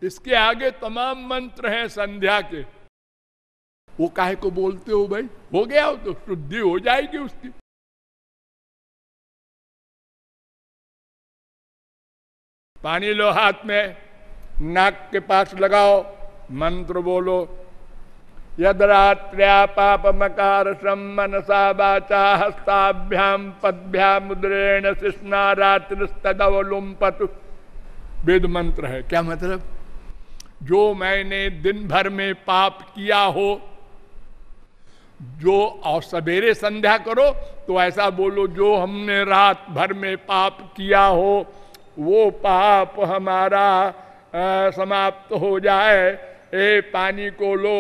इसके आगे तमाम मंत्र हैं संध्या के। वो काहे को बोलते हो भाई? हो गया हो तो शुद्धि हो जाएगी उसकी। पानी लो हाथ में, नाक के पास लगाओ, मंत्र बोलो। यदरात्र्या पाप मकार मनसा बाचा हस्ताभ्याम पदभ्या मुद्रेण शिष्णा रात्रिस्तवलुम्पतु वेद मंत्र है। क्या मतलब? जो मैंने दिन भर में पाप किया हो जो और सवेरे संध्या करो तो ऐसा बोलो जो हमने रात भर में पाप किया हो वो पाप हमारा आ, समाप्त हो जाए। ए पानी को लो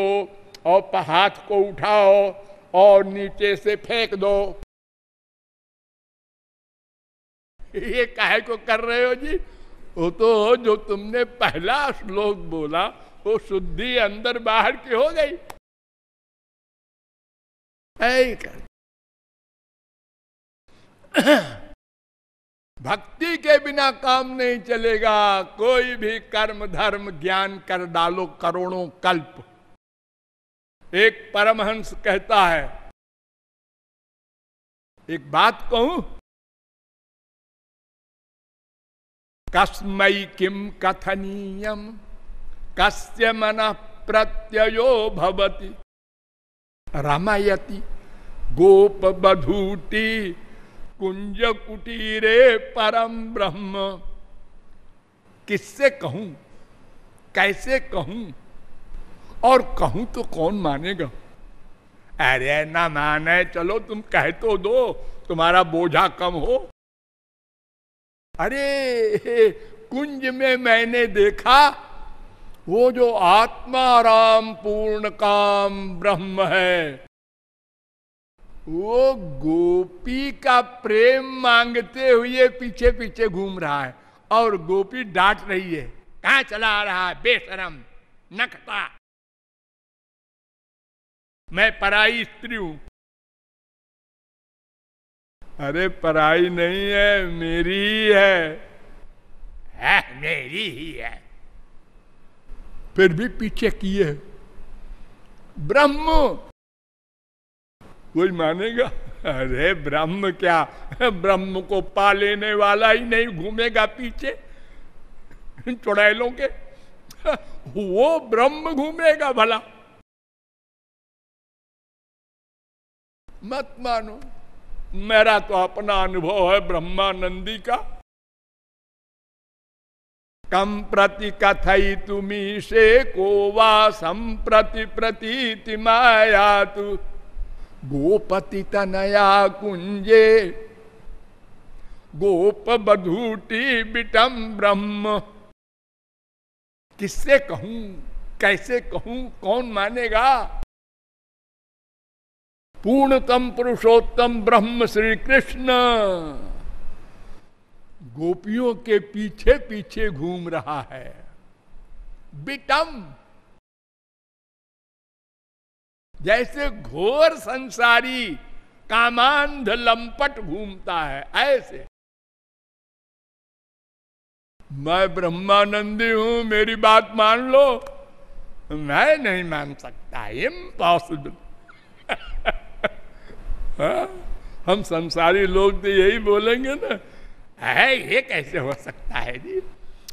और हाथ को उठाओ और नीचे से फेंक दो। ये काहे को कर रहे हो जी? वो तो जो तुमने पहला श्लोक बोला वो शुद्धि अंदर बाहर की हो गई। <coughs> भक्ति के बिना काम नहीं चलेगा। कोई भी कर्म, धर्म, ज्ञान कर डालो करोड़ों कल्प। एक परमहंस कहता है, एक बात कहूँ कस्मय किम कथनीयम कस्य मन प्रत्ययो भवति। रमयति गोप बधूटी कुंज कुटीरे परम ब्रह्म। किससे कहूँ? कैसे कहूँ? और कहूँ तो कौन मानेगा? अरे ना माने, चलो तुम कह तो दो, तुम्हारा बोझा कम हो। अरे, कुंज में मैंने देखा वो जो आत्मा राम पूर्ण काम ब्रह्म है, वो गोपी का प्रेम मांगते हुए पीछे पीछे घूम रहा है और गोपी डांट रही है, कहा चला रहा है? बेशरम नकता मैं पराई स्त्री हूँ। अरे पराई नहीं है, मेरी ही है। है, मेरी ही है। फिर भी पीछे किए हैं। ब्रह्म। कोई मानेगा? अरे ब्रह्म क्या? ब्रह्म को पा लेने वाला ही नहीं घूमेगा पीछे। चुड़ैलों के। वो ब्रह्म घूमेगा भला। मत मानो। मेरा तो अपना अनुभव है ब्रह्मानंदी का। कम प्रति कथई तुम्ही से को वा संप्रति प्रतीति माया तु गोपति तनया कुंजे गोप बधूटी बिटम ब्रह्म। किससे कहूँ, कैसे कहूँ, कौन मानेगा? पूर्णतम पुरुषोत्तम ब्रह्म श्री कृष्ण गोपियों के पीछे पीछे घूम रहा है। बिटम। जैसे घोर संसारी कामांध लंपट घूमता है, ऐसे। मैं ब्रह्मानंदी हूँ, मेरी बात मान लो। मैं नहीं मान सकता इम्पॉसिबल <laughs> हाँ? हम संसारी लोग तो यही बोलेंगे ना है, ये कैसे हो सकता है जी?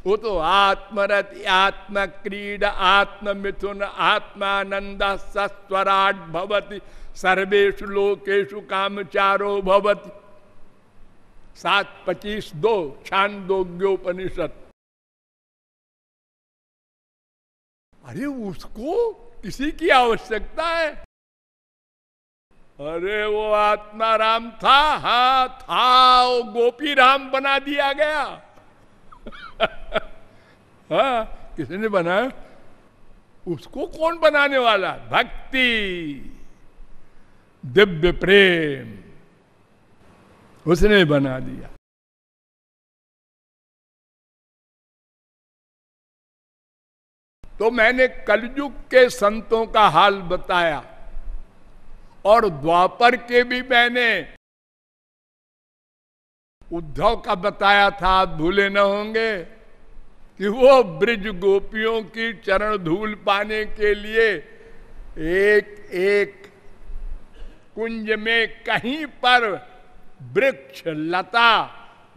वो तो आत्मरत आत्म क्रीड आत्म मिथुन आत्मानंद सस्वराट भवती सर्वेशु लोकेशु कामचारो भवती। सात, पच्चीस, दो, छांदोग्योपनिषद। अरे उसको किसी की आवश्यकता है। अरे वो आत्मा राम था, हा, था, वो गोपी राम बना दिया गया। <laughs> हा, किसने बनाया? उसको कौन बनाने वाला? भक्ति, दिव्य प्रेम, उसने बना दिया। तो मैंने कलयुग के संतों का हाल बताया। और द्वापर के भी मैंने उद्धव का बताया था, आप भूले न होंगे, कि वो ब्रिज गोपियों की चरण धूल पाने के लिए एक एक कुंज में कहीं पर वृक्ष लता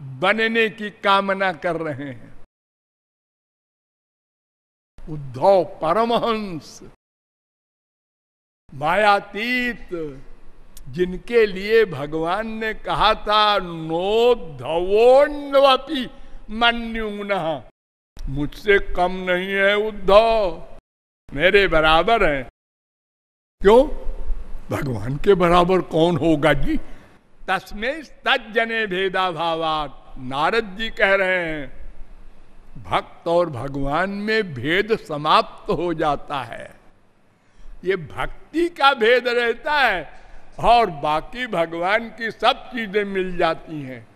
बनने की कामना कर रहे हैं। उद्धव परमहंस मायातीत, जिनके लिए भगवान ने कहा था, नो धवोन्वपी मन्युन मुझसे कम नहीं है उद्धव। मेरे बराबर है। क्यों? भगवान के बराबर कौन होगा जी? तस्में तजने भेदा भावात नारद जी कह रहे हैं, भक्त और भगवान में भेद समाप्त हो जाता है। ये भक्ति का भेद रहता है और बाकी भगवान की सब चीज़ें मिल जाती हैं।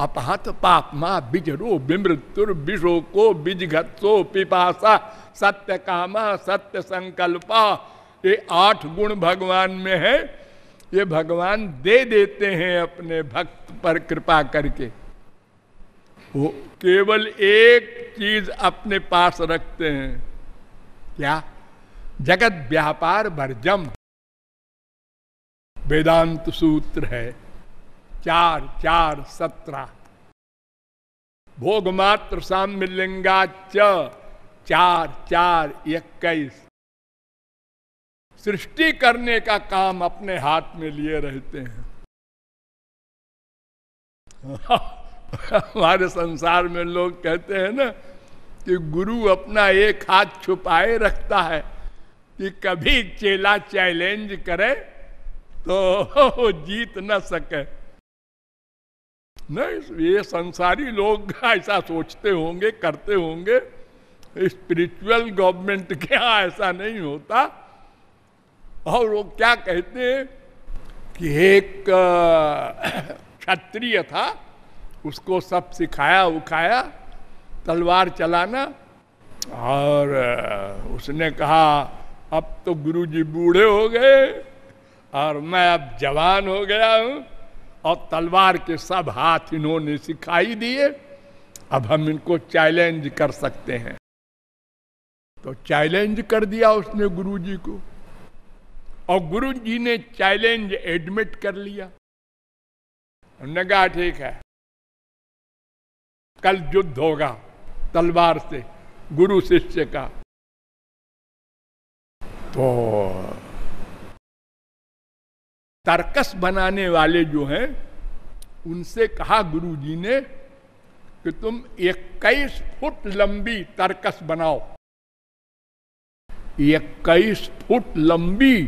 अपहत पापमा बिजरो विमृत्युर विषो को बिजघत्सो पिपासा सत्य कामा सत्य संकल्पा। ये आठ गुण भगवान में है। ये भगवान दे देते हैं अपने भक्त पर कृपा करके। वो केवल एक चीज़ अपने पास रखते हैं। क्या? जगत व्यापार भरजम। वेदांत सूत्र है, चार चार, सत्रह। भोग मात्र साम्य लिंगा चार चार, इक्कीस। सृष्टि करने का काम अपने हाथ में लिए रहते हैं। हमारे संसार में लोग कहते हैं ना कि गुरु अपना एक हाथ छुपाए रखता है। कि कभी चेला चैलेंज करे तो <laughs> जीत न सके। नहीं, ये संसारी लोग ऐसा सोचते होंगे, करते होंगे। स्पिरिचुअल गवर्नमेंट के यहाँ ऐसा नहीं होता। और वो क्या कहते हैं कि एक, <coughs> क्षत्रिय था, उसको सब सिखाया, उखाया, तलवार चलाना। और, उसने कहा अब तो गुरुजी बूढ़े हो गए और मैं अब जवान हो गया हूँ। और तलवार के सब हाथ इन्होंने सिखाई दिए। अब हम इनको चैलेंज कर सकते हैं। तो चैलेंज कर दिया उसने गुरु जी को। और गुरु जी ने चैलेंज एडमिट कर लिया। उन्होंने कहा, ठीक है। कल युद्ध होगा तलवार से, गुरु शिष्य का। तो तर्कस बनाने वाले जो हैं, उनसे कहा गुरु जी ने कि तुम इक्कीस फुट लंबी तर्कस बनाओ। इक्कीस फुट लंबी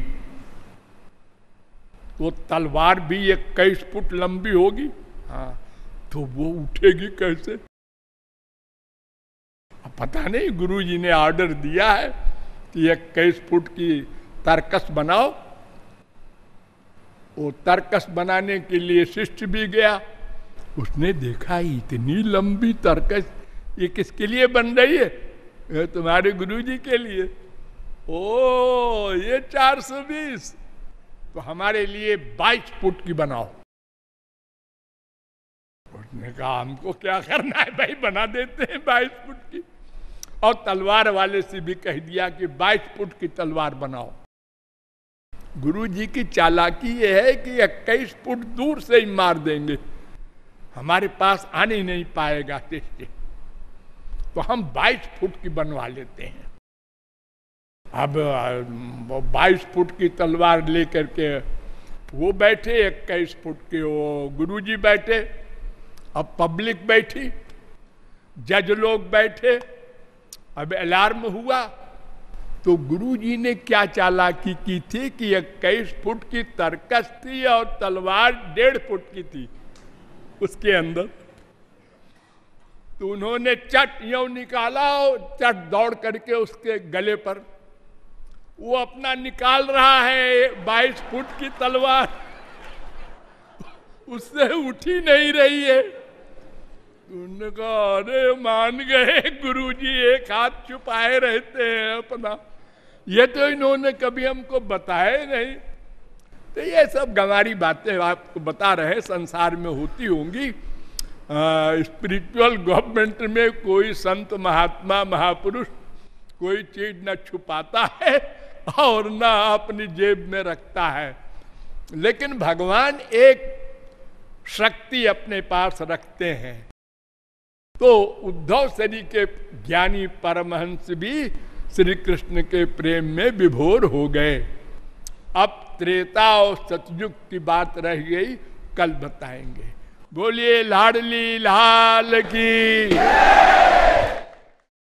तो तलवार भी इक्कीस फुट लंबी होगी। हाँ तो वो उठेगी कैसे? पता नहीं, गुरुजी ने ऑर्डर दिया है। इक्कीस फुट की तर्कस बनाओ। वो तर्कस बनाने के लिए शिष्ट भी गया। उसने देखा इतनी लंबी तर्कस, ये किसके लिए बन रही है? तुम्हारे गुरुजी के लिए। ओ, ये 420 तो हमारे लिए 22 फुट की बनाओ। उसने कहा, हमको क्या करना है भाई? बना देते हैं 22 फुट की। और तलवार वाले से भी कह दिया कि 22 फुट की तलवार बनाओ। गुरु जी की चालाकी यह है कि इक्कीस फुट दूर से ही मार देंगे। हमारे पास आने नहीं पाएगा तो हम 22 फुट की बनवा लेते हैं। अब बाईस फुट की तलवार लेकर के वो बैठे इक्कीस फुट के वो गुरुजी बैठे, अब पब्लिक बैठी, जज लोग बैठे अब अलार्म हुआ। तो गुरुजी ने क्या चालाकी की थी कि इक्कीस फुट की तरकस थी और तलवार डेढ़ फुट की थी? उसके अंदर तो उन्होंने चट यो निकाला और चट दौड़ करके उसके गले पर वो अपना निकाल रहा है बाईस फुट की तलवार। उससे उठी नहीं रही है। कहा अरे मान गए गुरु जी एक हाथ छुपाए रहते हैं अपना। ये तो इन्होंने कभी हमको बताया नहीं। तो ये सब गंवारी बातें आपको बता रहे संसार में होती होंगी। स्पिरिचुअल गवर्नमेंट में कोई संत महात्मा, महापुरुष कोई चीज़ न छुपाता है और ना अपनी जेब में रखता है। लेकिन भगवान एक शक्ति अपने पास रखते हैं। तो उद्धव शनि के ज्ञानी परमहंस भी श्री कृष्ण के प्रेम में विभोर हो गए। अब त्रेता और सतयुग की बात रह गई, कल बताएँगे। बोलिए, लाडली लाल की।